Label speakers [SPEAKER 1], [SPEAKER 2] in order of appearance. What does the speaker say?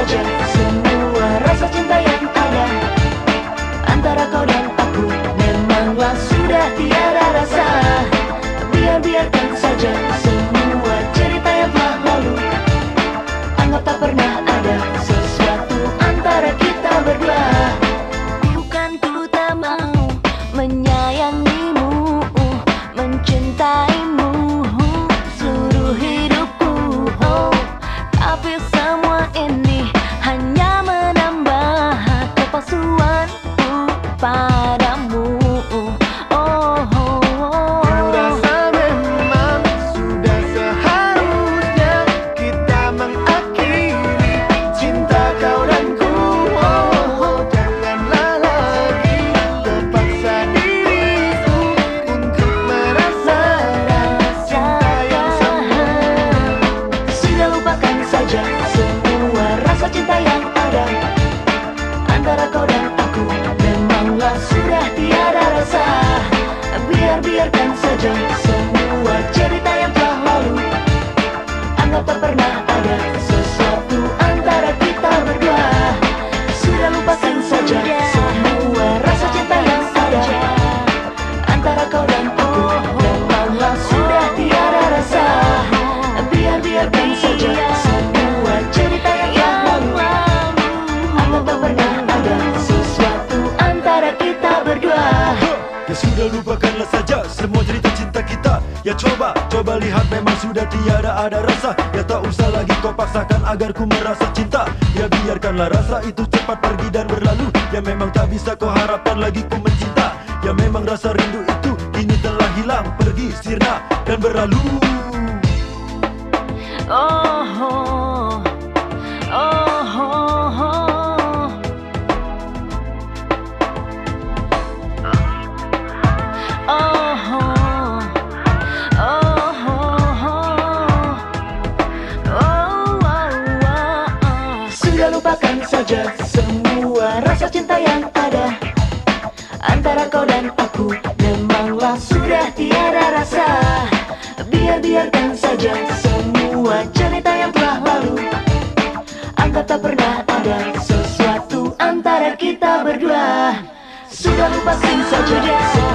[SPEAKER 1] saja semua rasa cinta yang ada. Antara kau dan aku memanglah sudah tiada rasa. Biar-biarkan saja saja semua cerita yang telah lalu. Anggap tak pernah ada sesuatu antara kita berdua. Sudah lupakan saja semua rasa cinta yang ada. Antara kau dan aku Memanglah sudah tiada rasa. Biar-biarkan saja semua cerita yang telah lalu. Anggap tak pernah ada sesuatu antara kita berdua.
[SPEAKER 2] Ya sudah lupakanlah coba, coba lihat memang sudah tiada ada rasa. Ya tak usah lagi kau paksakan agar ku merasa cinta. Ya biarkanlah rasa itu cepat pergi dan berlalu. Ya memang tak bisa kau harapkan lagi ku mencinta. Ya memang rasa rindu itu kini telah hilang Pergi, sirna dan berlalu.
[SPEAKER 1] Oh, oh, saja semua rasa cinta yang ada. Antara kau dan aku Memanglah sudah tiada rasa. Biar-biarkan saja semua cerita yang telah lalu. Anggap tak pernah ada sesuatu antara kita berdua. Sudah lupakan saja